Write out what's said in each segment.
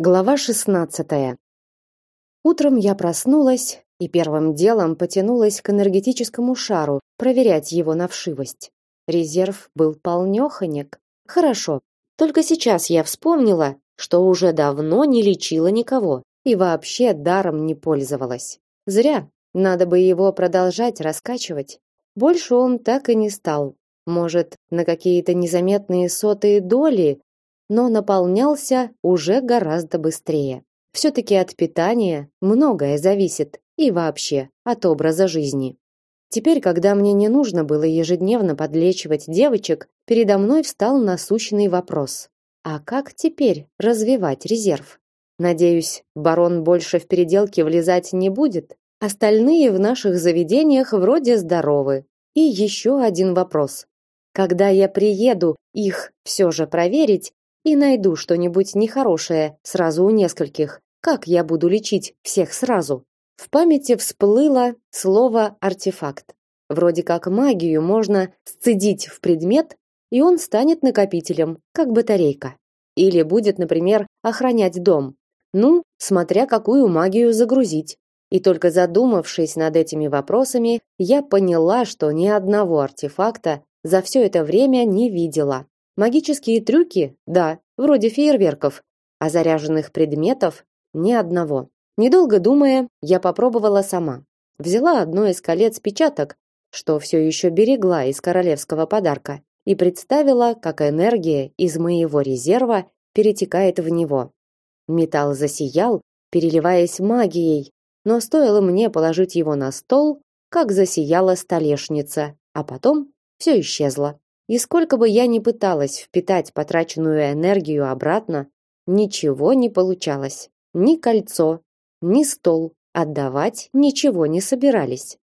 Глава 16. Утром я проснулась и первым делом потянулась к энергетическому шару, проверять его на вшивость. Резерв был полнёхонек. Хорошо. Только сейчас я вспомнила, что уже давно не лечила никого и вообще даром не пользовалась. Зря. Надо бы его продолжать раскачивать. Больше он так и не стал. Может, на какие-то незаметные сотые доли но наполнялся уже гораздо быстрее. Все-таки от питания многое зависит и вообще от образа жизни. Теперь, когда мне не нужно было ежедневно подлечивать девочек, передо мной встал насущный вопрос. А как теперь развивать резерв? Надеюсь, барон больше в переделки влезать не будет. Остальные в наших заведениях вроде здоровы. И еще один вопрос. Когда я приеду их все же проверить, и найду что-нибудь нехорошее сразу у нескольких, как я буду лечить всех сразу? В памяти всплыло слово артефакт. Вроде как магию можно сцедить в предмет, и он станет накопителем, как батарейка. Или будет, например, охранять дом. Ну, смотря какую магию загрузить. И только задумавшись над этими вопросами, я поняла, что ни одного артефакта за все это время не видела. Магические трюки? Да, вроде фейерверков, а заряженных предметов ни одного. Недолго думая, я попробовала сама. Взяла одно из колец печаток, что все еще берегла из королевского подарка, и представила, как энергия из моего резерва перетекает в него. Металл засиял, переливаясь магией, но стоило мне положить его на стол, как засияла столешница, а потом все исчезло. И сколько бы я ни пыталась впитать потраченную энергию обратно, ничего не получалось. Ни кольцо, ни стол отдавать ничего не собирались.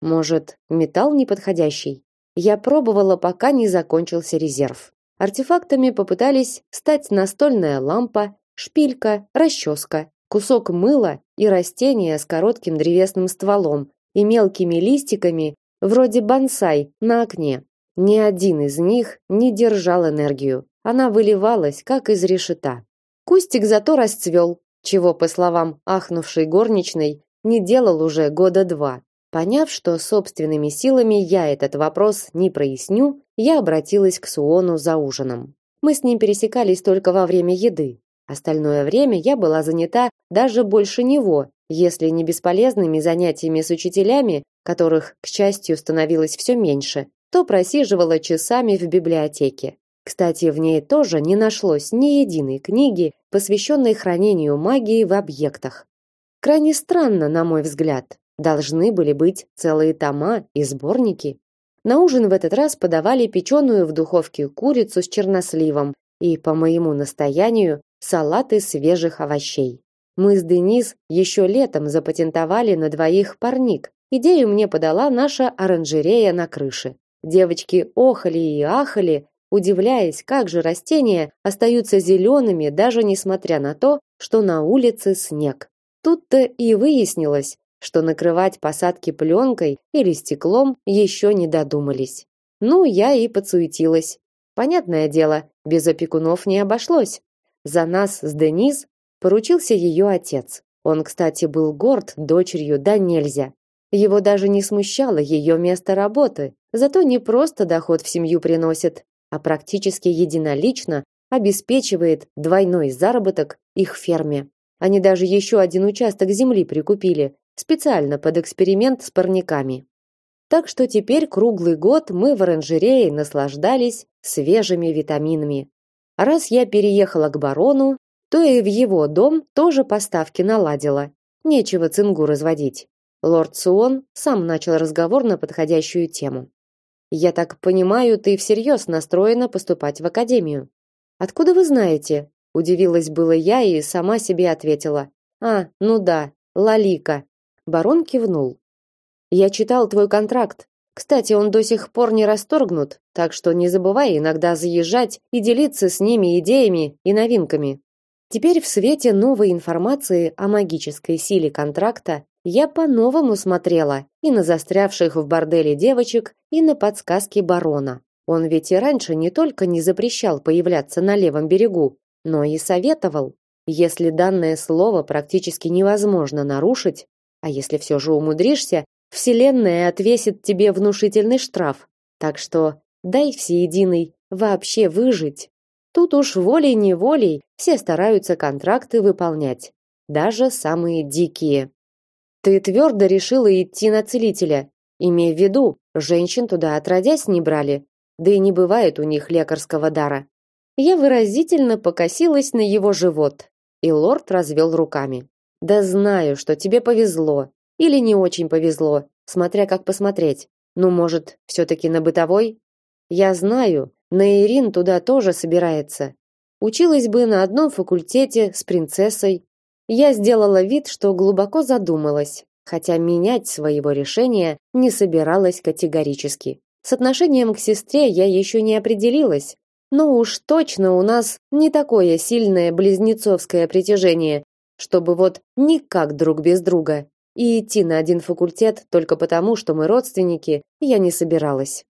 Может, металл неподходящий? Я пробовала, пока не закончился резерв. Артефактами попытались стать настольная лампа, шпилька, расческа, кусок мыла и растение с коротким древесным стволом и мелкими листиками, вроде бонсай, на окне. Ни один из них не держал энергию. Она выливалась, как из решета. Кустик зато расцвел, чего, по словам ахнувшей горничной, не делал уже года два. Поняв, что собственными силами я этот вопрос не проясню, я обратилась к Суону за ужином. Мы с ним пересекались только во время еды. Остальное время я была занята даже больше него, если не бесполезными занятиями с учителями, которых, к счастью, становилось все меньше, то просиживала часами в библиотеке. Кстати, в ней тоже не нашлось ни единой книги, посвященной хранению магии в объектах. Крайне странно, на мой взгляд. Должны были быть целые тома и сборники. На ужин в этот раз подавали печеную в духовке курицу с черносливом и, по моему настоянию, салат из свежих овощей. Мы с Денис еще летом запатентовали на двоих парник. Идею мне подала наша оранжерея на крыше. Девочки охали и ахали, удивляясь, как же растения остаются зелеными, даже несмотря на то, что на улице снег. Тут-то и выяснилось, что накрывать посадки пленкой или стеклом еще не додумались. Ну, я и подсуетилась. Понятное дело, без опекунов не обошлось. За нас с Денис поручился ее отец. Он, кстати, был горд дочерью да нельзя. Его даже не смущало ее место работы, зато не просто доход в семью приносит, а практически единолично обеспечивает двойной заработок их ферме. Они даже еще один участок земли прикупили, специально под эксперимент с парниками. Так что теперь круглый год мы в оранжерее наслаждались свежими витаминами. раз я переехала к барону, то и в его дом тоже поставки наладила. Нечего цингу разводить. Лорд Суон сам начал разговор на подходящую тему. Я так понимаю, ты всерьез настроена поступать в академию. Откуда вы знаете? Удивилась было я и сама себе ответила: "А, ну да, Лалика". Барон кивнул. Я читал твой контракт. Кстати, он до сих пор не расторгнут, так что не забывай иногда заезжать и делиться с ними идеями и новинками. Теперь в свете новой информации о магической силе контракта я по-новому смотрела и на застрявших в борделе девочек, и на подсказки барона. Он ведь и раньше не только не запрещал появляться на левом берегу, но и советовал. Если данное слово практически невозможно нарушить, а если все же умудришься, Вселенная отвесит тебе внушительный штраф. Так что дай всеединый вообще выжить. Тут уж волей-неволей все стараются контракты выполнять, даже самые дикие. Ты твердо решила идти на целителя. Имей в виду, женщин туда отродясь не брали, да и не бывает у них лекарского дара. Я выразительно покосилась на его живот, и лорд развел руками. Да знаю, что тебе повезло или не очень повезло, смотря как посмотреть. Ну, может, все таки на бытовой? Я знаю, на Ирин туда тоже собирается. Училась бы на одном факультете с принцессой. Я сделала вид, что глубоко задумалась, хотя менять своего решения не собиралась категорически. С отношением к сестре я еще не определилась, но уж точно у нас не такое сильное близнецовское притяжение, чтобы вот никак друг без друга. И идти на один факультет только потому, что мы родственники, я не собиралась.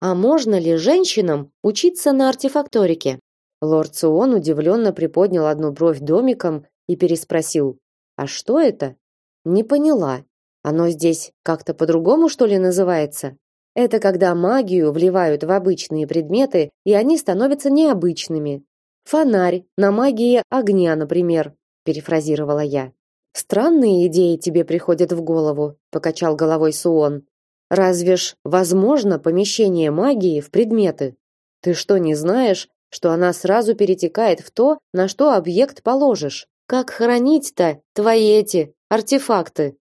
А можно ли женщинам учиться на артефакторике? Лорд Суон удивленно приподнял одну бровь домиком и переспросил: "А что это?" Не поняла. Оно здесь как-то по-другому что ли называется? Это когда магию вливают в обычные предметы, и они становятся необычными. Фонарь на магии огня, например, перефразировала я. Странные идеи тебе приходят в голову, покачал головой Суон. Разве ж возможно помещение магии в предметы? Ты что, не знаешь, что она сразу перетекает в то, на что объект положишь? Как хранить-то твои эти артефакты?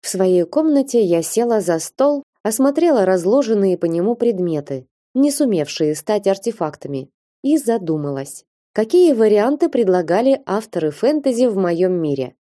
В своей комнате я села за стол, осмотрела разложенные по нему предметы, не сумевшие стать артефактами, и задумалась. Какие варианты предлагали авторы фэнтези в моем мире?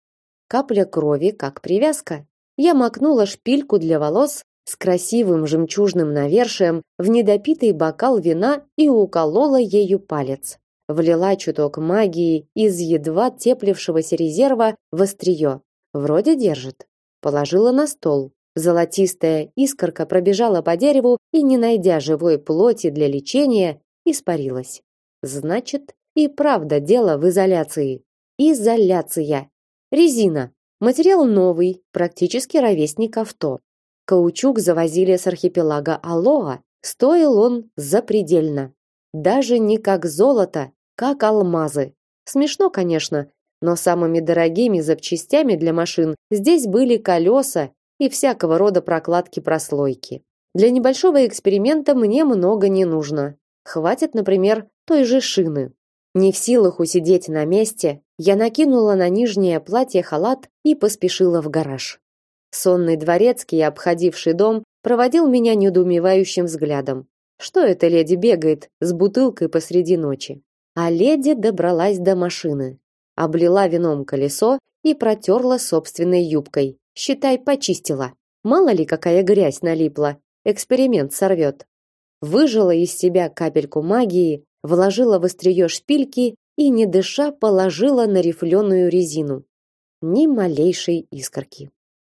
Капля крови как привязка. Я макнула шпильку для волос с красивым жемчужным навершием в недопитый бокал вина и уколола ею палец. Влила чуток магии из едва теплившегося резерва в острие. Вроде держит. Положила на стол. Золотистая искорка пробежала по дереву и, не найдя живой плоти для лечения, испарилась. Значит, и правда дело в изоляции. Изоляция. Резина. Материал новый, практически ровесник авто. Каучук завозили с архипелага Алоа, стоил он запредельно. Даже не как золото, как алмазы. Смешно, конечно, но самыми дорогими запчастями для машин здесь были колеса и всякого рода прокладки-прослойки. Для небольшого эксперимента мне много не нужно. Хватит, например, той же шины. Не в силах усидеть на месте, я накинула на нижнее платье халат и поспешила в гараж. Сонный дворецкий, обходивший дом, проводил меня недоумевающим взглядом. Что эта леди бегает с бутылкой посреди ночи? А леди добралась до машины, облила вином колесо и протерла собственной юбкой. Считай, почистила. Мало ли какая грязь налипла. Эксперимент сорвет. Выжила из себя капельку магии, вложила в острие шпильки и, не дыша, положила на рифленую резину. Ни малейшей искорки.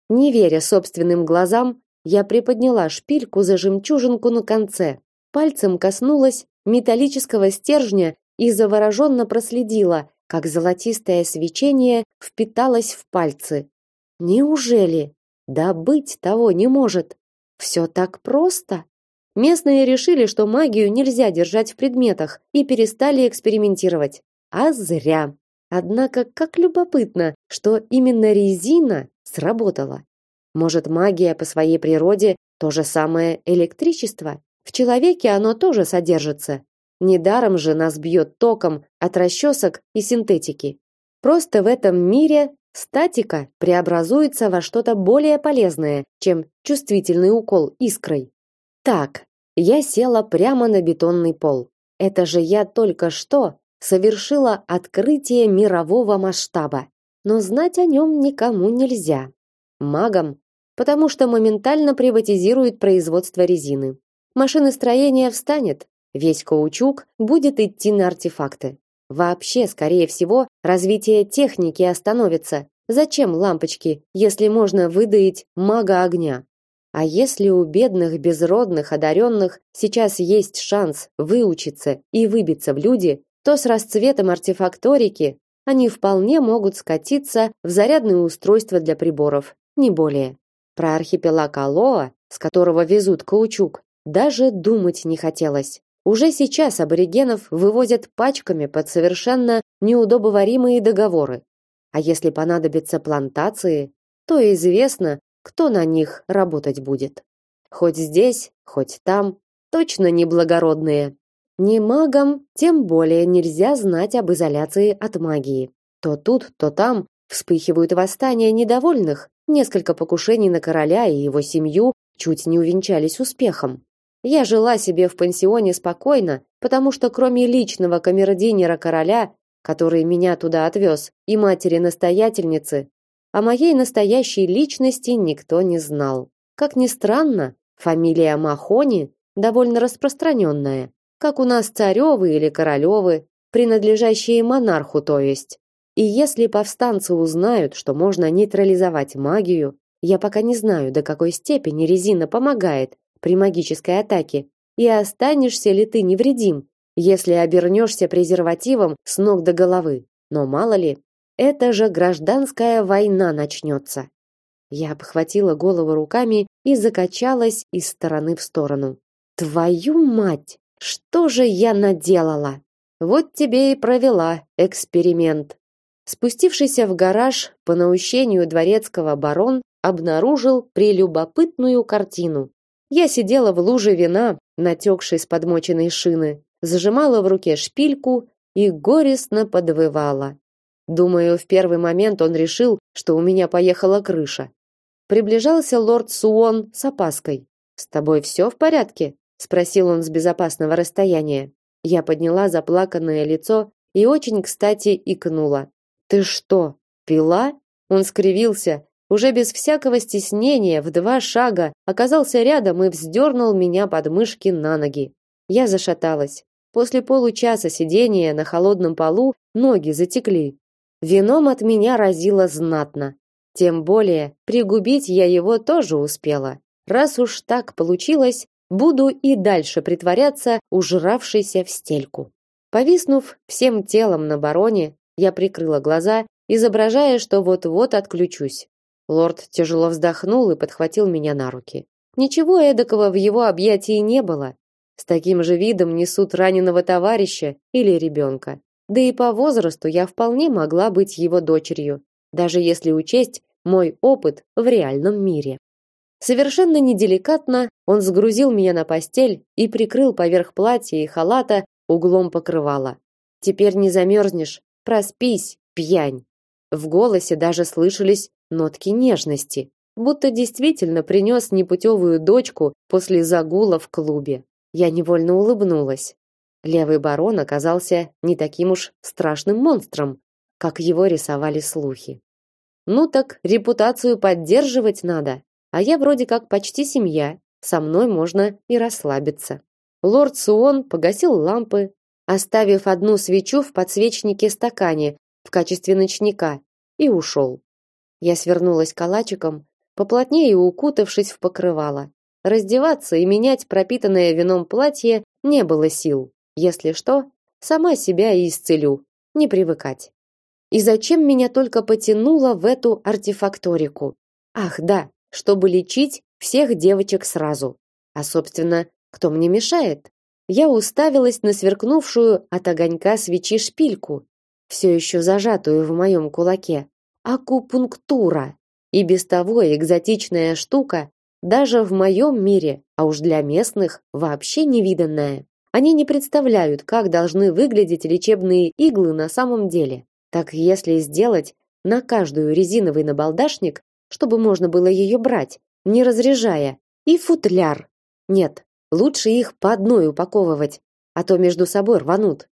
Не веря собственным глазам, я приподняла шпильку за жемчужинку на конце, пальцем коснулась металлического стержня и завороженно проследила, как золотистое свечение впиталось в пальцы. Неужели? Да быть того не может. Все так просто. Местные решили, что магию нельзя держать в предметах и перестали экспериментировать. А зря. Однако, как любопытно, что именно резина сработало. Может, магия по своей природе то же самое электричество? В человеке оно тоже содержится. Недаром же нас бьет током от расчесок и синтетики. Просто в этом мире статика преобразуется во что-то более полезное, чем чувствительный укол искрой. Так, я села прямо на бетонный пол. Это же я только что совершила открытие мирового масштаба. Но знать о нем никому нельзя магом, потому что моментально приватизирует производство резины. Машиностроение встанет, весь каучук будет идти на артефакты. Вообще, скорее всего, развитие техники остановится. Зачем лампочки, если можно выдаить мага огня? А если у бедных безродных одаренных сейчас есть шанс выучиться и выбиться в люди, то с расцветом артефакторики они вполне могут скатиться в зарядное устройство для приборов, не более. Про архипелаг Алоа, с которого везут каучук, даже думать не хотелось. Уже сейчас аборигенов вывозят пачками под совершенно неудобоваримые договоры. А если понадобятся плантации, то известно, кто на них работать будет. Хоть здесь, хоть там, точно не благородные. Не магам, тем более нельзя знать об изоляции от магии. То тут, то там вспыхивают восстания недовольных. Несколько покушений на короля и его семью чуть не увенчались успехом. Я жила себе в пансионе спокойно, потому что кроме личного камердинера короля, который меня туда отвез, и матери-настоятельницы, о моей настоящей личности никто не знал. Как ни странно, фамилия Махони довольно распространенная, как у нас царевы или королевы, принадлежащие монарху, то есть. И если повстанцы узнают, что можно нейтрализовать магию, я пока не знаю, до какой степени резина помогает, при магической атаке, и останешься ли ты невредим, если обернешься презервативом с ног до головы. Но мало ли, это же гражданская война начнется. Я обхватила голову руками и закачалась из стороны в сторону. Твою мать, что же я наделала? Вот тебе и провела эксперимент. Спустившийся в гараж по наущению дворецкого барон обнаружил прелюбопытную картину. Я сидела в луже вина, натекшей с подмоченной шины, зажимала в руке шпильку и горестно подвывала. Думаю, в первый момент он решил, что у меня поехала крыша. Приближался лорд Суон с опаской. «С тобой все в порядке?» – спросил он с безопасного расстояния. Я подняла заплаканное лицо и очень кстати икнула. «Ты что, пила?» Он скривился, уже без всякого стеснения в два шага оказался рядом и вздернул меня под мышки на ноги. Я зашаталась. После получаса сидения на холодном полу ноги затекли. Вином от меня разило знатно. Тем более, пригубить я его тоже успела. Раз уж так получилось, буду и дальше притворяться ужравшейся в стельку. Повиснув всем телом на бароне, я прикрыла глаза, изображая, что вот-вот отключусь. Лорд тяжело вздохнул и подхватил меня на руки. Ничего эдакого в его объятии не было. С таким же видом несут раненого товарища или ребенка. Да и по возрасту я вполне могла быть его дочерью, даже если учесть мой опыт в реальном мире. Совершенно неделикатно он сгрузил меня на постель и прикрыл поверх платья и халата углом покрывала. Теперь не замерзнешь, проспись, пьянь. В голосе даже слышались нотки нежности, будто действительно принес непутевую дочку после загула в клубе. Я невольно улыбнулась. Левый барон оказался не таким уж страшным монстром, как его рисовали слухи. Ну так репутацию поддерживать надо, а я вроде как почти семья, со мной можно и расслабиться. Лорд Суон погасил лампы, оставив одну свечу в подсвечнике стакане в качестве ночника, и ушел. Я свернулась калачиком, поплотнее укутавшись в покрывало. Раздеваться и менять пропитанное вином платье не было сил. Если что, сама себя и исцелю. Не привыкать. И зачем меня только потянуло в эту артефакторику? Ах, да, чтобы лечить всех девочек сразу. А собственно, кто мне мешает? Я уставилась на сверкнувшую от огонька свечи шпильку, все еще зажатую в моем кулаке акупунктура. И без того экзотичная штука даже в моем мире, а уж для местных вообще невиданная. Они не представляют, как должны выглядеть лечебные иглы на самом деле. Так если сделать на каждую резиновый набалдашник, чтобы можно было ее брать, не разряжая, и футляр. Нет, лучше их по одной упаковывать, а то между собой рванут.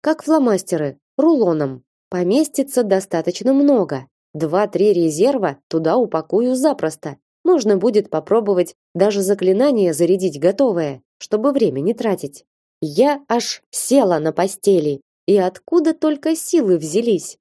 Как фломастеры, рулоном. Поместится достаточно много. Два-три резерва туда упакую запросто. Можно будет попробовать даже заклинание зарядить готовое, чтобы время не тратить. Я аж села на постели. И откуда только силы взялись?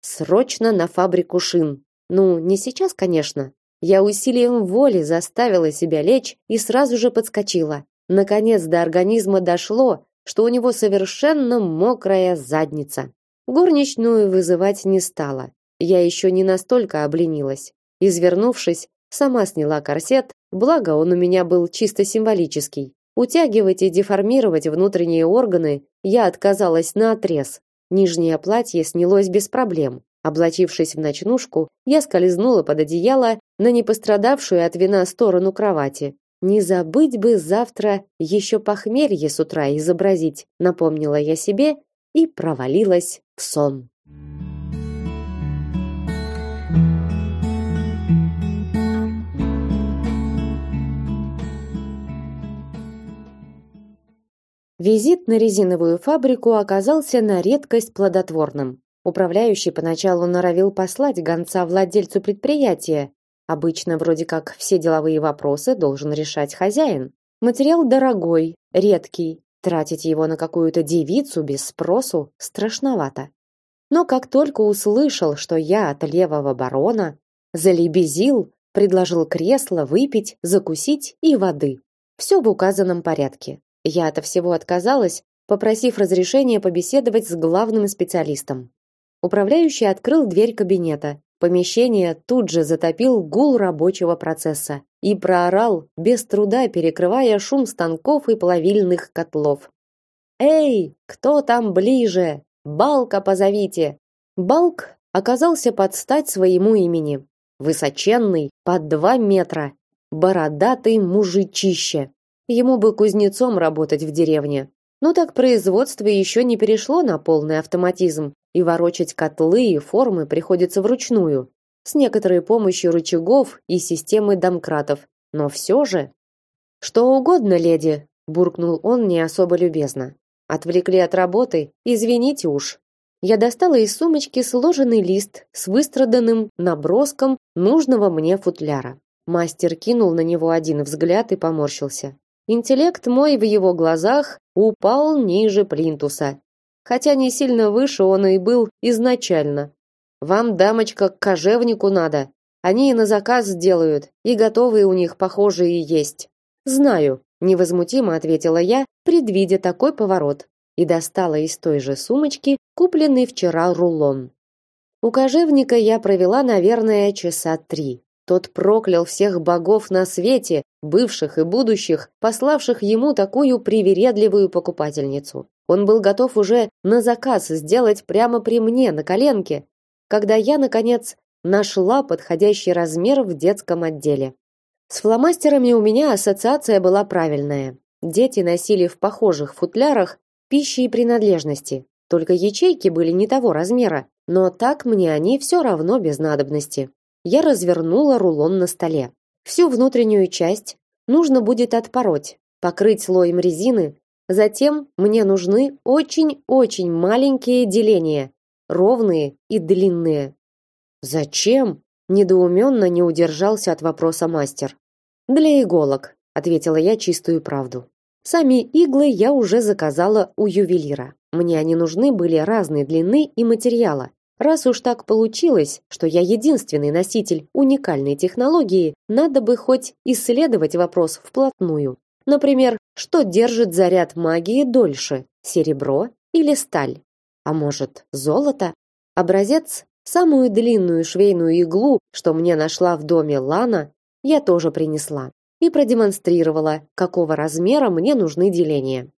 Срочно на фабрику шин. Ну, не сейчас, конечно. Я усилием воли заставила себя лечь и сразу же подскочила. Наконец до организма дошло, что у него совершенно мокрая задница. Горничную вызывать не стала. Я еще не настолько обленилась. Извернувшись, сама сняла корсет, благо он у меня был чисто символический. Утягивать и деформировать внутренние органы я отказалась наотрез. Нижнее платье снялось без проблем. Облачившись в ночнушку, я скользнула под одеяло на непострадавшую от вина сторону кровати. Не забыть бы завтра еще похмелье с утра изобразить, напомнила я себе и провалилась в сон. Визит на резиновую фабрику оказался на редкость плодотворным. Управляющий поначалу норовил послать гонца владельцу предприятия. Обычно вроде как все деловые вопросы должен решать хозяин. Материал дорогой, редкий, тратить его на какую-то девицу без спросу страшновато. Но как только услышал, что я от левого барона, залебезил, предложил кресло, выпить, закусить и воды. Все в указанном порядке. Я от всего отказалась, попросив разрешения побеседовать с главным специалистом. Управляющий открыл дверь кабинета. Помещение тут же затопил гул рабочего процесса и проорал, без труда перекрывая шум станков и плавильных котлов. «Эй, кто там ближе? Балка позовите!» Балк оказался под стать своему имени. Высоченный, под два метра, бородатый мужичище. Ему бы кузнецом работать в деревне. Но так производство еще не перешло на полный автоматизм, и ворочать котлы и формы приходится вручную, с некоторой помощью рычагов и системы домкратов. Но все же... «Что угодно, леди», – буркнул он не особо любезно. «Отвлекли от работы? Извините уж». Я достала из сумочки сложенный лист с выстраданным наброском нужного мне футляра. Мастер кинул на него один взгляд и поморщился. Интеллект мой в его глазах упал ниже плинтуса, хотя не сильно выше он и был изначально. Вам, дамочка, к кожевнику надо. Они и на заказ сделают, и готовые у них похожие есть. Знаю, невозмутимо ответила я, предвидя такой поворот, и достала из той же сумочки купленный вчера рулон. У кожевника я провела, наверное, часа три. Тот проклял всех богов на свете, бывших и будущих, пославших ему такую привередливую покупательницу. Он был готов уже на заказ сделать прямо при мне на коленке, когда я наконец нашла подходящий размер в детском отделе. С фломастерами у меня ассоциация была правильная. Дети носили в похожих футлярах пищи и принадлежности, только ячейки были не того размера, но так мне они все равно без надобности я развернула рулон на столе. Всю внутреннюю часть нужно будет отпороть, покрыть слоем резины, затем мне нужны очень-очень маленькие деления, ровные и длинные. Зачем? недоуменно не удержался от вопроса мастер. Для иголок, ответила я чистую правду. Сами иглы я уже заказала у ювелира. Мне они нужны были разной длины и материала, Раз уж так получилось, что я единственный носитель уникальной технологии, надо бы хоть исследовать вопрос вплотную. Например, что держит заряд магии дольше: серебро или сталь? А может, золото? Образец самую длинную швейную иглу, что мне нашла в доме Лана, я тоже принесла и продемонстрировала, какого размера мне нужны деления.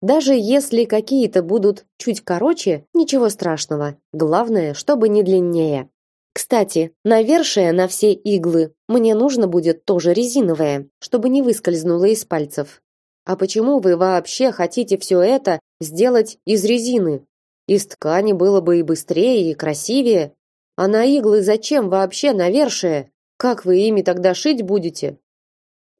Даже если какие-то будут чуть короче, ничего страшного. Главное, чтобы не длиннее. Кстати, навершие на все иглы мне нужно будет тоже резиновое, чтобы не выскользнуло из пальцев. А почему вы вообще хотите все это сделать из резины? Из ткани было бы и быстрее, и красивее. А на иглы зачем вообще навершие? Как вы ими тогда шить будете?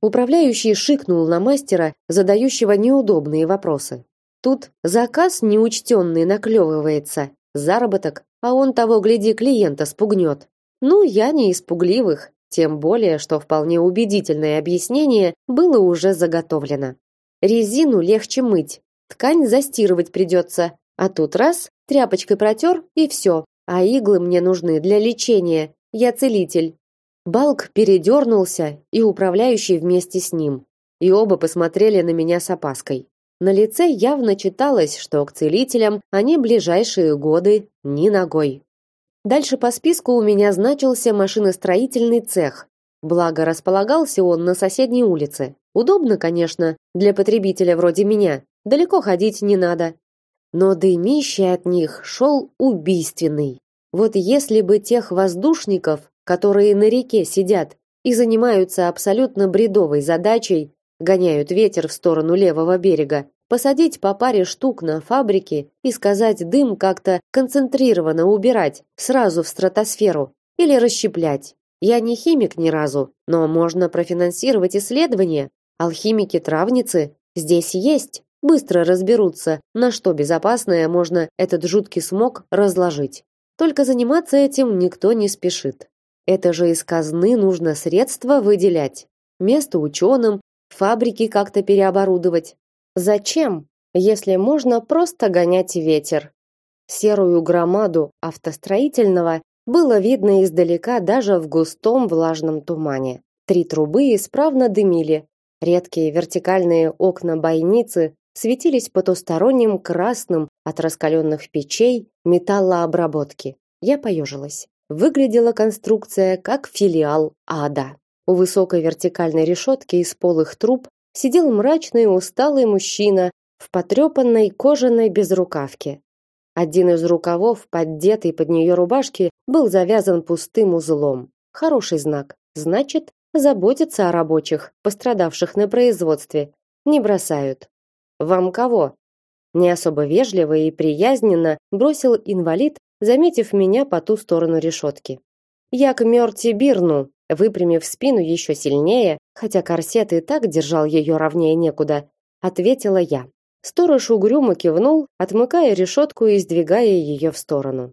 Управляющий шикнул на мастера, задающего неудобные вопросы. Тут заказ неучтенный наклевывается, заработок, а он того гляди клиента спугнет. Ну, я не испугливых, тем более, что вполне убедительное объяснение было уже заготовлено. Резину легче мыть, ткань застирывать придется, а тут раз, тряпочкой протер и все. А иглы мне нужны для лечения. Я целитель. Балк передернулся, и управляющий вместе с ним. И оба посмотрели на меня с опаской. На лице явно читалось, что к целителям они ближайшие годы ни ногой. Дальше по списку у меня значился машиностроительный цех. Благо располагался он на соседней улице. Удобно, конечно, для потребителя вроде меня. Далеко ходить не надо. Но дымище от них шел убийственный. Вот если бы тех воздушников, которые на реке сидят и занимаются абсолютно бредовой задачей, гоняют ветер в сторону левого берега, посадить по паре штук на фабрике и сказать дым как-то концентрированно убирать сразу в стратосферу или расщеплять. Я не химик ни разу, но можно профинансировать исследования. Алхимики-травницы здесь есть, быстро разберутся, на что безопасное можно этот жуткий смог разложить. Только заниматься этим никто не спешит. Это же из казны нужно средства выделять. Место ученым, фабрики как-то переоборудовать. Зачем, если можно просто гонять ветер? Серую громаду автостроительного было видно издалека даже в густом влажном тумане. Три трубы исправно дымили. Редкие вертикальные окна бойницы светились потусторонним красным от раскаленных печей металлообработки. Я поежилась. Выглядела конструкция как филиал ада. У высокой вертикальной решетки из полых труб сидел мрачный и усталый мужчина в потрепанной кожаной безрукавке. Один из рукавов, поддетый под нее рубашки, был завязан пустым узлом. Хороший знак. Значит, заботятся о рабочих, пострадавших на производстве. Не бросают. Вам кого? Не особо вежливо и приязненно бросил инвалид, заметив меня по ту сторону решетки. Я к Мёрти Бирну, выпрямив спину еще сильнее, хотя корсет и так держал ее ровнее некуда, ответила я. Сторож угрюмо кивнул, отмыкая решетку и сдвигая ее в сторону.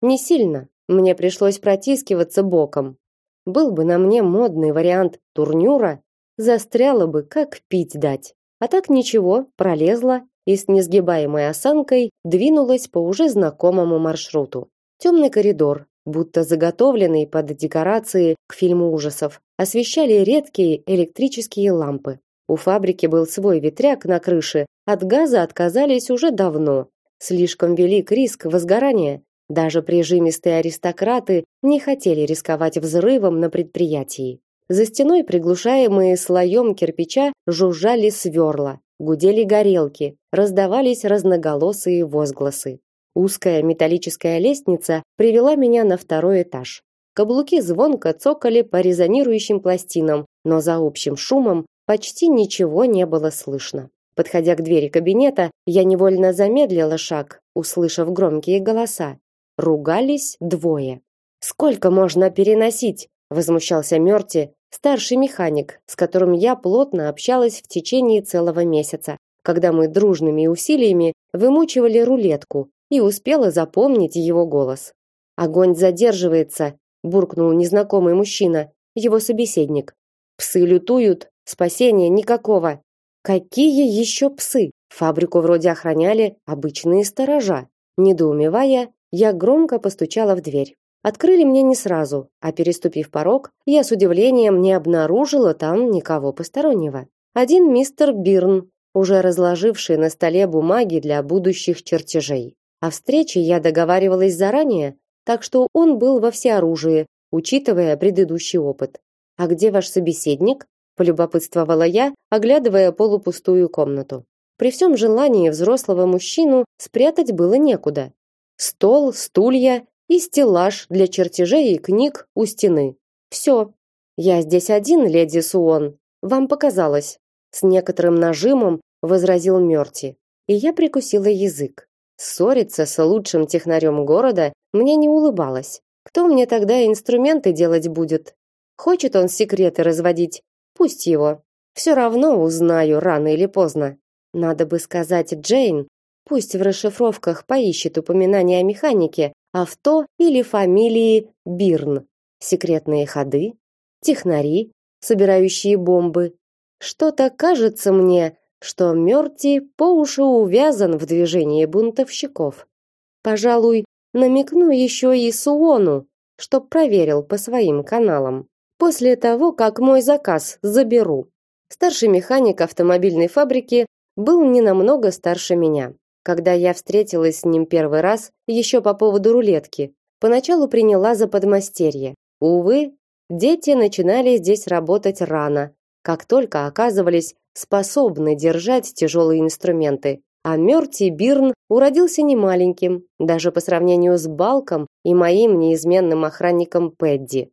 Не сильно, мне пришлось протискиваться боком. Был бы на мне модный вариант турнюра, застряла бы, как пить дать. А так ничего, пролезла и с несгибаемой осанкой двинулась по уже знакомому маршруту. Темный коридор, будто заготовленный под декорации к фильму ужасов, освещали редкие электрические лампы. У фабрики был свой ветряк на крыше, от газа отказались уже давно. Слишком велик риск возгорания. Даже прижимистые аристократы не хотели рисковать взрывом на предприятии. За стеной, приглушаемые слоем кирпича, жужжали сверла, гудели горелки, раздавались разноголосые возгласы. Узкая металлическая лестница привела меня на второй этаж. Каблуки звонко цокали по резонирующим пластинам, но за общим шумом почти ничего не было слышно. Подходя к двери кабинета, я невольно замедлила шаг, услышав громкие голоса. Ругались двое. Сколько можно переносить? возмущался Мёрти, старший механик, с которым я плотно общалась в течение целого месяца, когда мы дружными усилиями вымучивали рулетку, и успела запомнить его голос. Огонь задерживается, буркнул незнакомый мужчина, его собеседник. Псы лютуют, спасения никакого. Какие еще псы? Фабрику вроде охраняли обычные сторожа. Недоумевая, я громко постучала в дверь. Открыли мне не сразу, а переступив порог, я с удивлением не обнаружила там никого постороннего. Один мистер Бирн, уже разложивший на столе бумаги для будущих чертежей. О встрече я договаривалась заранее, так что он был во всеоружии, учитывая предыдущий опыт. А где ваш собеседник? полюбопытствовала я, оглядывая полупустую комнату. При всем желании взрослого мужчину спрятать было некуда. Стол, стулья и стеллаж для чертежей и книг у стены. Все. Я здесь один, леди Суон. Вам показалось. С некоторым нажимом возразил Мёрти, и я прикусила язык. Ссориться с лучшим технарем города мне не улыбалось. Кто мне тогда инструменты делать будет? Хочет он секреты разводить, пусть его. Все равно узнаю рано или поздно. Надо бы сказать Джейн, пусть в расшифровках поищет упоминание о механике, авто или фамилии Бирн. Секретные ходы, технари, собирающие бомбы. Что-то кажется мне, что Мёрти по уши увязан в движении бунтовщиков. Пожалуй, намекну еще и Суону, чтоб проверил по своим каналам. После того, как мой заказ заберу. Старший механик автомобильной фабрики был не намного старше меня. Когда я встретилась с ним первый раз, еще по поводу рулетки, поначалу приняла за подмастерье. Увы, дети начинали здесь работать рано, как только оказывались способны держать тяжелые инструменты. А Мёрти Бирн уродился немаленьким, даже по сравнению с Балком и моим неизменным охранником Пэдди.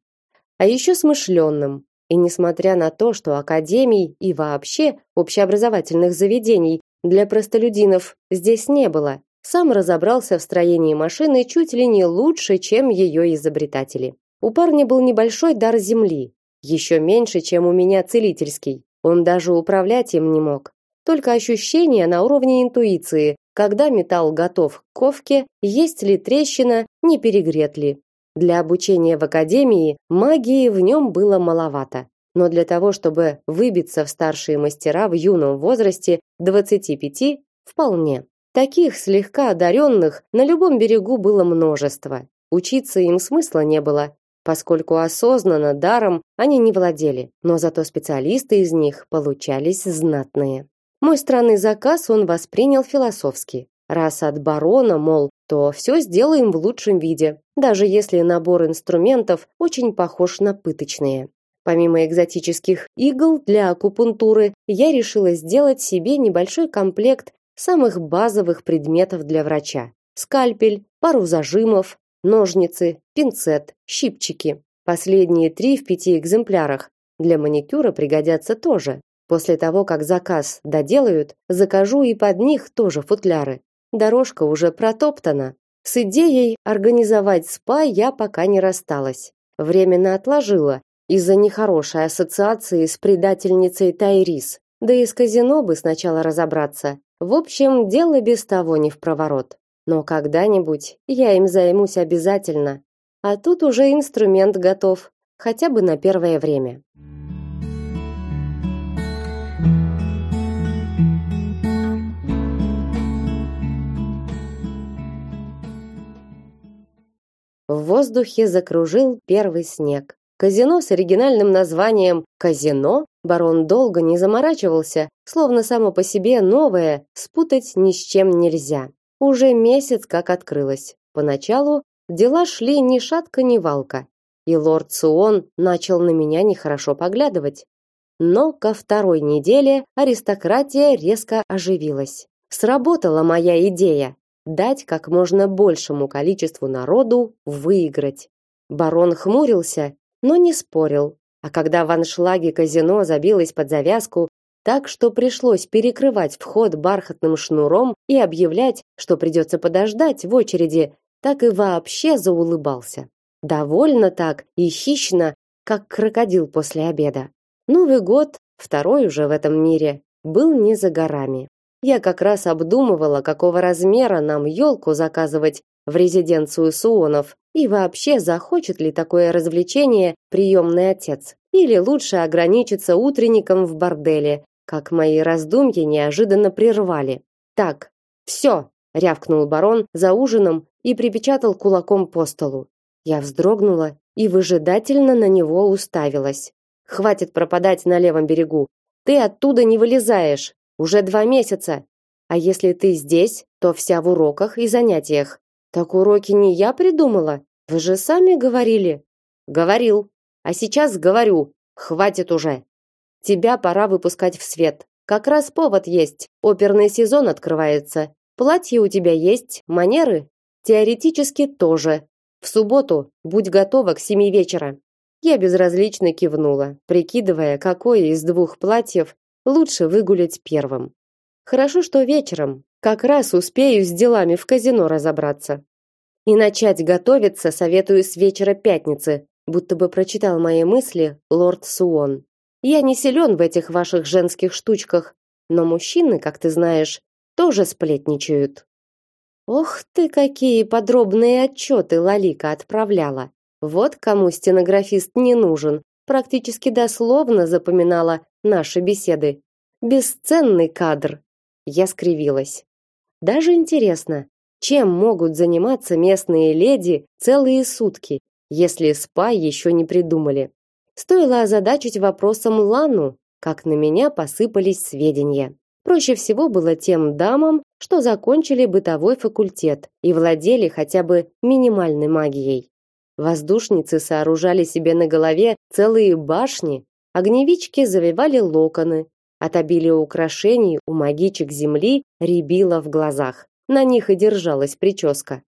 А еще смышленным. И несмотря на то, что академий и вообще общеобразовательных заведений для простолюдинов здесь не было, сам разобрался в строении машины чуть ли не лучше, чем ее изобретатели. У парня был небольшой дар земли, еще меньше, чем у меня целительский. Он даже управлять им не мог. Только ощущение на уровне интуиции, когда металл готов к ковке, есть ли трещина, не перегрет ли. Для обучения в академии магии в нем было маловато. Но для того, чтобы выбиться в старшие мастера в юном возрасте 25, вполне. Таких слегка одаренных на любом берегу было множество. Учиться им смысла не было, поскольку осознанно даром они не владели, но зато специалисты из них получались знатные. Мой странный заказ он воспринял философски. Раз от барона, мол, то все сделаем в лучшем виде, даже если набор инструментов очень похож на пыточные. Помимо экзотических игл для акупунктуры, я решила сделать себе небольшой комплект самых базовых предметов для врача. Скальпель, пару зажимов, ножницы, пинцет, щипчики. Последние три в пяти экземплярах. Для маникюра пригодятся тоже. После того, как заказ доделают, закажу и под них тоже футляры. Дорожка уже протоптана. С идеей организовать спа я пока не рассталась. Временно отложила из-за нехорошей ассоциации с предательницей Тайрис. Да и с казино бы сначала разобраться. В общем, дело без того не в проворот. Но когда-нибудь я им займусь обязательно. А тут уже инструмент готов, хотя бы на первое время. В воздухе закружил первый снег. Казино с оригинальным названием «Казино» барон долго не заморачивался, словно само по себе новое спутать ни с чем нельзя. Уже месяц как открылось. Поначалу дела шли ни шатка, ни валка, и лорд Суон начал на меня нехорошо поглядывать. Но ко второй неделе аристократия резко оживилась. Сработала моя идея дать как можно большему количеству народу выиграть. Барон хмурился, но не спорил. А когда в аншлаге казино забилось под завязку, так что пришлось перекрывать вход бархатным шнуром и объявлять, что придется подождать в очереди, так и вообще заулыбался. Довольно так и хищно, как крокодил после обеда. Новый год, второй уже в этом мире, был не за горами. Я как раз обдумывала, какого размера нам елку заказывать в резиденцию Суонов и вообще захочет ли такое развлечение приемный отец. Или лучше ограничиться утренником в борделе, как мои раздумья неожиданно прервали. Так, все, рявкнул барон за ужином и припечатал кулаком по столу. Я вздрогнула и выжидательно на него уставилась. Хватит пропадать на левом берегу. Ты оттуда не вылезаешь. Уже два месяца. А если ты здесь, то вся в уроках и занятиях. Так уроки не я придумала. Вы же сами говорили. Говорил. А сейчас говорю. Хватит уже. Тебя пора выпускать в свет. Как раз повод есть. Оперный сезон открывается. Платье у тебя есть, манеры теоретически тоже. В субботу будь готова к семи вечера. Я безразлично кивнула, прикидывая, какое из двух платьев лучше выгулять первым. Хорошо, что вечером, как раз успею с делами в казино разобраться. И начать готовиться советую с вечера пятницы, будто бы прочитал мои мысли лорд Суон. Я не силен в этих ваших женских штучках, но мужчины, как ты знаешь, тоже сплетничают. Ох ты, какие подробные отчеты Лалика отправляла. Вот кому стенографист не нужен. Практически дословно запоминала наши беседы. Бесценный кадр. Я скривилась. Даже интересно, чем могут заниматься местные леди целые сутки, если спа еще не придумали. Стоило озадачить вопросом Лану, как на меня посыпались сведения. Проще всего было тем дамам, что закончили бытовой факультет и владели хотя бы минимальной магией. Воздушницы сооружали себе на голове целые башни, огневички завивали локоны, от обилия украшений у магичек земли рябило в глазах. На них и держалась прическа.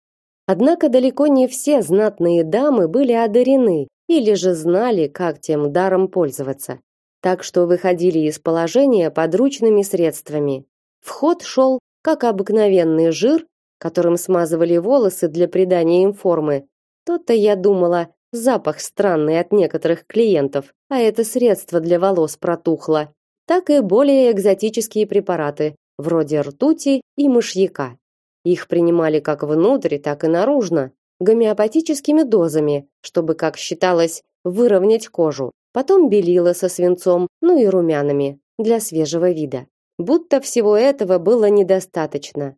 Однако далеко не все знатные дамы были одарены или же знали, как тем даром пользоваться так что выходили из положения подручными средствами. В ход шел, как обыкновенный жир, которым смазывали волосы для придания им формы. То-то я думала, запах странный от некоторых клиентов, а это средство для волос протухло. Так и более экзотические препараты, вроде ртути и мышьяка. Их принимали как внутрь, так и наружно, гомеопатическими дозами, чтобы, как считалось, выровнять кожу потом белила со свинцом, ну и румянами для свежего вида. Будто всего этого было недостаточно.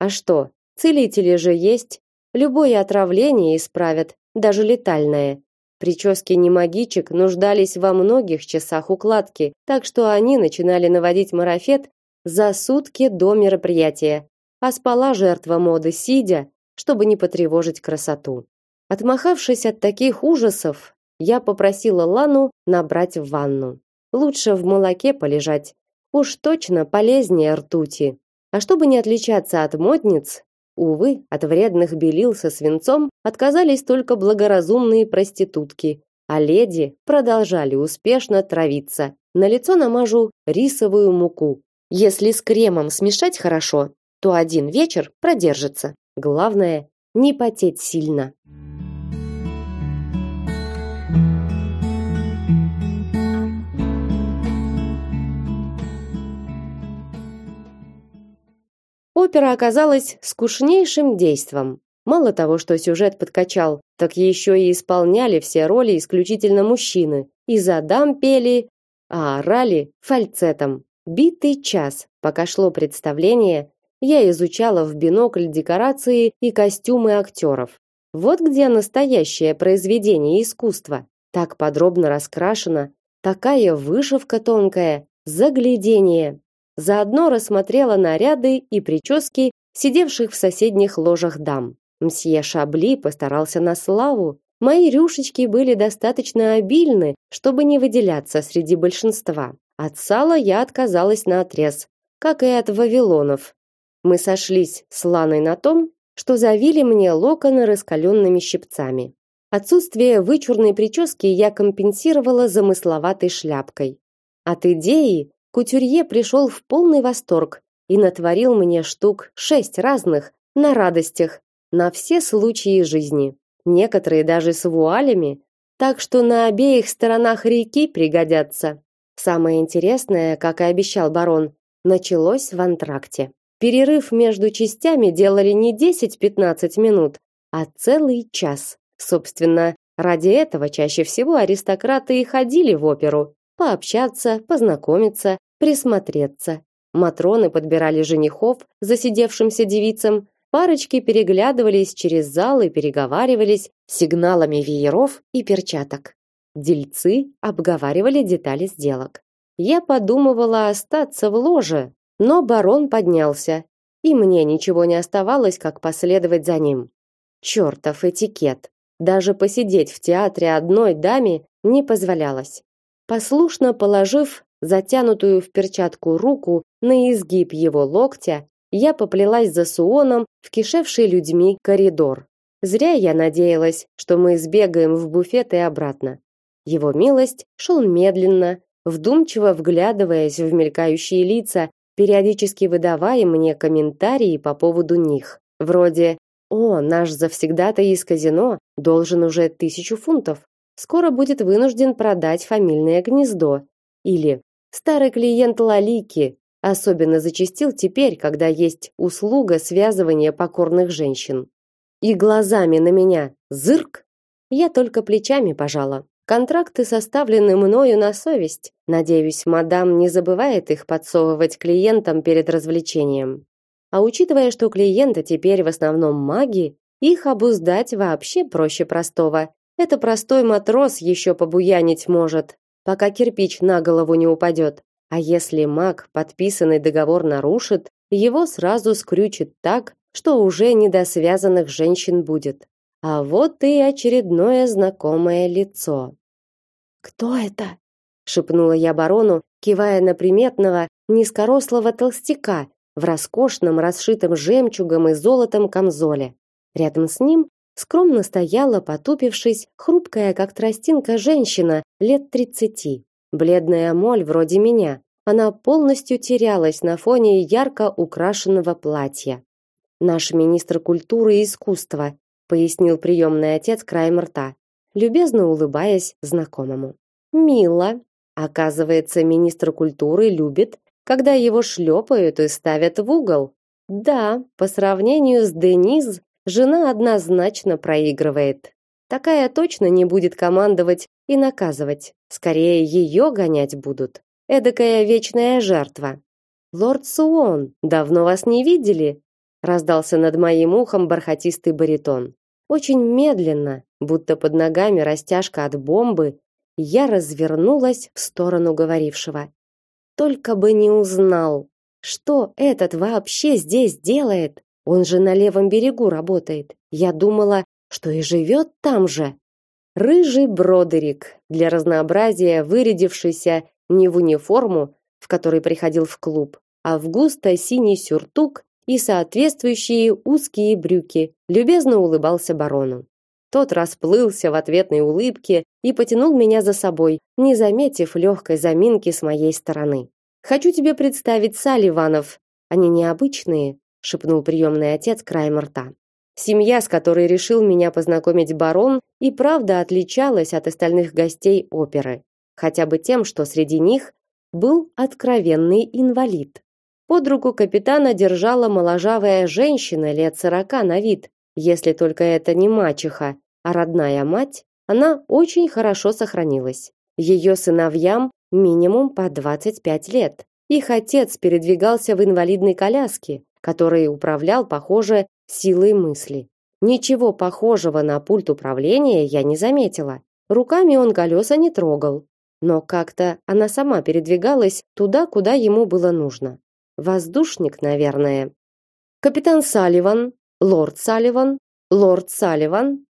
А что? Целители же есть. Любое отравление исправят, даже летальное. Прически немагичек нуждались во многих часах укладки, так что они начинали наводить марафет за сутки до мероприятия, а спала жертва моды сидя, чтобы не потревожить красоту. Отмахавшись от таких ужасов, я попросила Лану набрать в ванну. Лучше в молоке полежать. Уж точно полезнее ртути. А чтобы не отличаться от модниц, увы, от вредных белил со свинцом отказались только благоразумные проститутки, а леди продолжали успешно травиться. На лицо намажу рисовую муку. Если с кремом смешать хорошо, то один вечер продержится. Главное не потеть сильно. Опера оказалась скучнейшим действом. Мало того, что сюжет подкачал, так еще и исполняли все роли исключительно мужчины. И за дам пели, а орали фальцетом. Битый час, пока шло представление, я изучала в бинокль декорации и костюмы актеров. Вот где настоящее произведение искусства. Так подробно раскрашено, такая вышивка тонкая, заглядение. Заодно рассмотрела наряды и прически сидевших в соседних ложах дам. Мсье Шабли постарался на славу. Мои рюшечки были достаточно обильны, чтобы не выделяться среди большинства. От сала я отказалась наотрез, как и от вавилонов. Мы сошлись с Ланой на том, что завили мне локоны раскаленными щипцами. Отсутствие вычурной прически я компенсировала замысловатой шляпкой. От идеи Кутюрье пришел в полный восторг и натворил мне штук шесть разных на радостях, на все случаи жизни. Некоторые даже с вуалями, так что на обеих сторонах реки пригодятся. Самое интересное, как и обещал барон, началось в антракте. Перерыв между частями делали не 10-15 минут, а целый час. Собственно, ради этого чаще всего аристократы и ходили в оперу, пообщаться, познакомиться, присмотреться. Матроны подбирали женихов засидевшимся девицам, парочки переглядывались через зал и переговаривались сигналами вееров и перчаток. Дельцы обговаривали детали сделок. Я подумывала остаться в ложе, но барон поднялся, и мне ничего не оставалось, как последовать за ним. Чертов этикет. Даже посидеть в театре одной даме не позволялось. Послушно положив затянутую в перчатку руку на изгиб его локтя, я поплелась за Суоном в кишевший людьми коридор. Зря я надеялась, что мы сбегаем в буфет и обратно. Его милость шел медленно, вдумчиво вглядываясь в мелькающие лица, периодически выдавая мне комментарии по поводу них. Вроде «О, наш завсегдатый из казино должен уже тысячу фунтов скоро будет вынужден продать фамильное гнездо. Или старый клиент Лалики особенно зачастил теперь, когда есть услуга связывания покорных женщин. И глазами на меня зырк. Я только плечами пожала. Контракты составлены мною на совесть. Надеюсь, мадам не забывает их подсовывать клиентам перед развлечением. А учитывая, что клиенты теперь в основном маги, их обуздать вообще проще простого. Это простой матрос еще побуянить может, пока кирпич на голову не упадет. А если маг подписанный договор нарушит, его сразу скрючит так, что уже не до связанных женщин будет. А вот и очередное знакомое лицо. Кто это? шепнула я барону, кивая на приметного низкорослого толстяка в роскошном расшитом жемчугом и золотом камзоле. Рядом с ним скромно стояла, потупившись, хрупкая, как тростинка, женщина лет тридцати. Бледная моль вроде меня. Она полностью терялась на фоне ярко украшенного платья. Наш министр культуры и искусства, пояснил приемный отец краем рта, любезно улыбаясь знакомому. Мило. Оказывается, министр культуры любит, когда его шлепают и ставят в угол. Да, по сравнению с Дениз, жена однозначно проигрывает. Такая точно не будет командовать и наказывать. Скорее ее гонять будут. Эдакая вечная жертва. Лорд Суон, давно вас не видели, раздался над моим ухом бархатистый баритон. Очень медленно, будто под ногами растяжка от бомбы, я развернулась в сторону говорившего. Только бы не узнал, что этот вообще здесь делает. Он же на левом берегу работает. Я думала, что и живет там же. Рыжий бродерик, для разнообразия вырядившийся не в униформу, в которой приходил в клуб, а в густо синий сюртук и соответствующие узкие брюки, любезно улыбался барону. Тот расплылся в ответной улыбке и потянул меня за собой, не заметив легкой заминки с моей стороны. Хочу тебе представить Салливанов. Они необычные, шепнул приемный отец краем рта. Семья, с которой решил меня познакомить барон, и правда отличалась от остальных гостей оперы, хотя бы тем, что среди них был откровенный инвалид. Под руку капитана держала моложавая женщина лет сорока на вид. Если только это не мачеха, а родная мать, она очень хорошо сохранилась. Ее сыновьям минимум по 25 лет. Их отец передвигался в инвалидной коляске, которой управлял, похоже, силой мысли. Ничего похожего на пульт управления я не заметила. Руками он колеса не трогал, но как-то она сама передвигалась туда, куда ему было нужно. Воздушник, наверное. Капитан Салливан, лорд Салливан, лорд Салливан.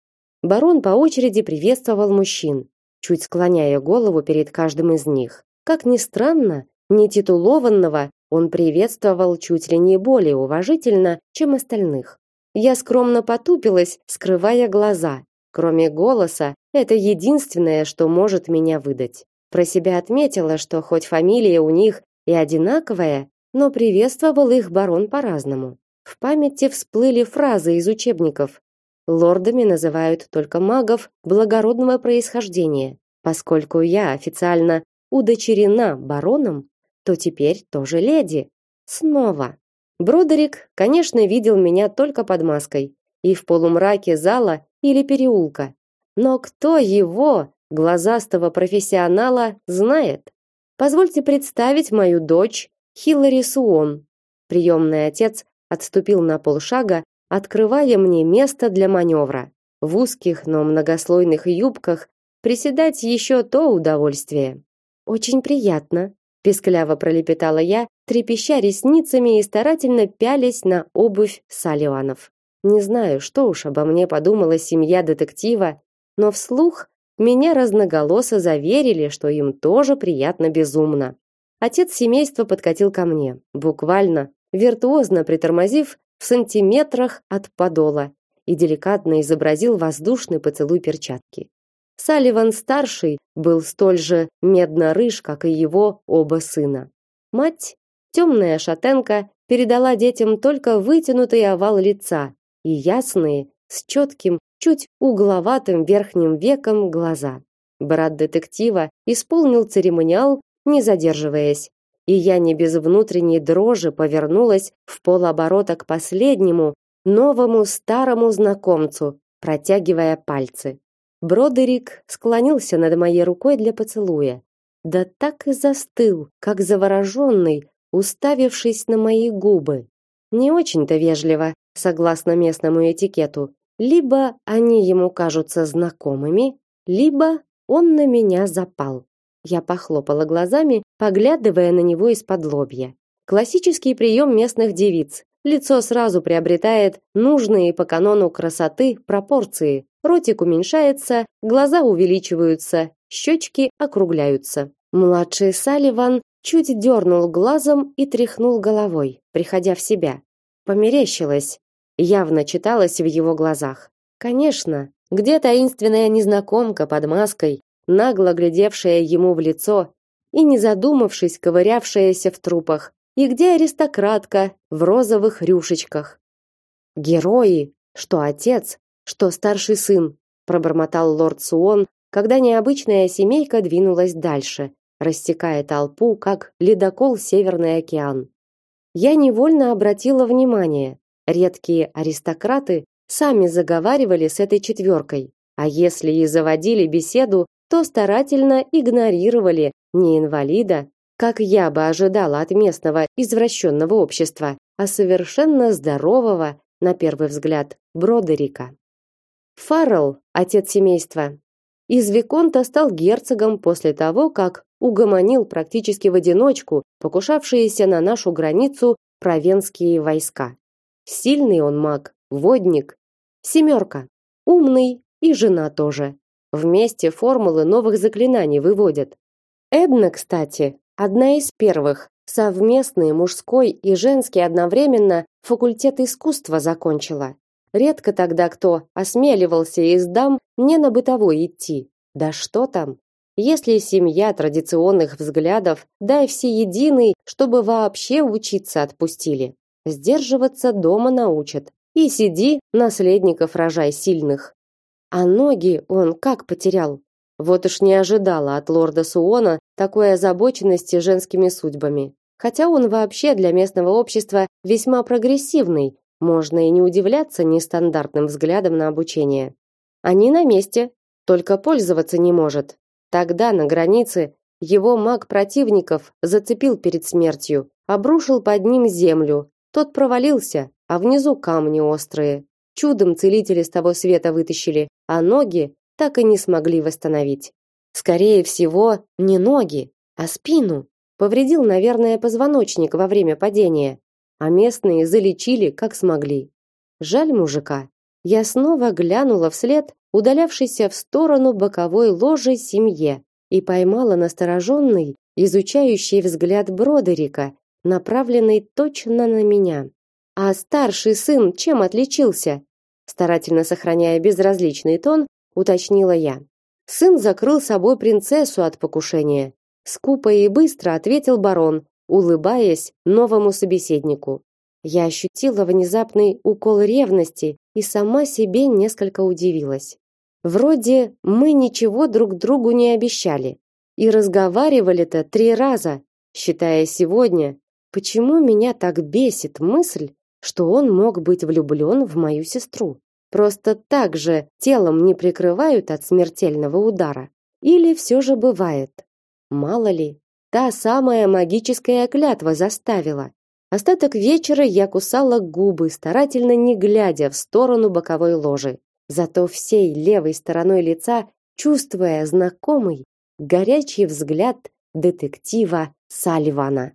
Барон по очереди приветствовал мужчин, чуть склоняя голову перед каждым из них. Как ни странно, нетитулованного он приветствовал чуть ли не более уважительно, чем остальных. Я скромно потупилась, скрывая глаза. Кроме голоса, это единственное, что может меня выдать. Про себя отметила, что хоть фамилия у них и одинаковая, но приветствовал их барон по-разному. В памяти всплыли фразы из учебников. Лордами называют только магов благородного происхождения. Поскольку я официально удочерена бароном, то теперь тоже леди. Снова. Бродерик, конечно, видел меня только под маской и в полумраке зала или переулка. Но кто его, глазастого профессионала, знает? Позвольте представить мою дочь Хиллари Суон. Приемный отец отступил на полшага, открывая мне место для маневра. В узких, но многослойных юбках приседать еще то удовольствие. Очень приятно, пескляво пролепетала я, трепеща ресницами и старательно пялясь на обувь Салливанов. Не знаю, что уж обо мне подумала семья детектива, но вслух меня разноголосо заверили, что им тоже приятно безумно. Отец семейства подкатил ко мне, буквально виртуозно притормозив в сантиметрах от подола и деликатно изобразил воздушный поцелуй перчатки. Салливан старший был столь же медно-рыж, как и его оба сына. Мать, темная шатенка, передала детям только вытянутый овал лица и ясные, с четким, чуть угловатым верхним веком глаза. Брат детектива исполнил церемониал не задерживаясь, и я не без внутренней дрожи повернулась в полоборота к последнему, новому старому знакомцу, протягивая пальцы. Бродерик склонился над моей рукой для поцелуя. Да так и застыл, как завороженный, уставившись на мои губы. Не очень-то вежливо, согласно местному этикету. Либо они ему кажутся знакомыми, либо он на меня запал. Я похлопала глазами, поглядывая на него из-под лобья. Классический прием местных девиц. Лицо сразу приобретает нужные по канону красоты пропорции. Ротик уменьшается, глаза увеличиваются, щечки округляются. Младший Салливан чуть дернул глазом и тряхнул головой, приходя в себя. Померещилось. Явно читалось в его глазах. Конечно, где таинственная незнакомка под маской, нагло глядевшая ему в лицо и, не задумавшись, ковырявшаяся в трупах, и где аристократка в розовых рюшечках. Герои, что отец, что старший сын, пробормотал лорд Суон, когда необычная семейка двинулась дальше, растекая толпу, как ледокол Северный океан. Я невольно обратила внимание, редкие аристократы сами заговаривали с этой четверкой, а если и заводили беседу, то старательно игнорировали не инвалида, как я бы ожидала от местного извращенного общества, а совершенно здорового, на первый взгляд, Бродерика. Фаррелл, отец семейства, из виконта стал герцогом после того, как угомонил практически в одиночку покушавшиеся на нашу границу провенские войска. Сильный он маг, водник, семерка, умный и жена тоже. Вместе формулы новых заклинаний выводят. Эдна, кстати, одна из первых, совместный мужской и женский одновременно факультет искусства закончила. Редко тогда кто осмеливался из дам не на бытовой идти. Да что там? Если семья традиционных взглядов, дай все единый, чтобы вообще учиться отпустили. Сдерживаться дома научат. И сиди, наследников рожай сильных. А ноги он как потерял? Вот уж не ожидала от лорда Суона такой озабоченности женскими судьбами. Хотя он вообще для местного общества весьма прогрессивный, можно и не удивляться нестандартным взглядам на обучение. Они на месте, только пользоваться не может. Тогда на границе его маг противников зацепил перед смертью, обрушил под ним землю. Тот провалился, а внизу камни острые. Чудом целители с того света вытащили, а ноги так и не смогли восстановить. Скорее всего, не ноги, а спину. Повредил, наверное, позвоночник во время падения, а местные залечили как смогли. Жаль мужика. Я снова глянула вслед удалявшейся в сторону боковой ложи семье и поймала настороженный, изучающий взгляд Бродерика, направленный точно на меня. А старший сын чем отличился? Старательно сохраняя безразличный тон, уточнила я. Сын закрыл собой принцессу от покушения. Скупо и быстро ответил барон, улыбаясь новому собеседнику. Я ощутила внезапный укол ревности и сама себе несколько удивилась. Вроде мы ничего друг другу не обещали и разговаривали-то три раза, считая сегодня, почему меня так бесит мысль, что он мог быть влюблен в мою сестру. Просто так же телом не прикрывают от смертельного удара. Или все же бывает. Мало ли, та самая магическая клятва заставила. Остаток вечера я кусала губы, старательно не глядя в сторону боковой ложи. Зато всей левой стороной лица, чувствуя знакомый, горячий взгляд детектива Салливана.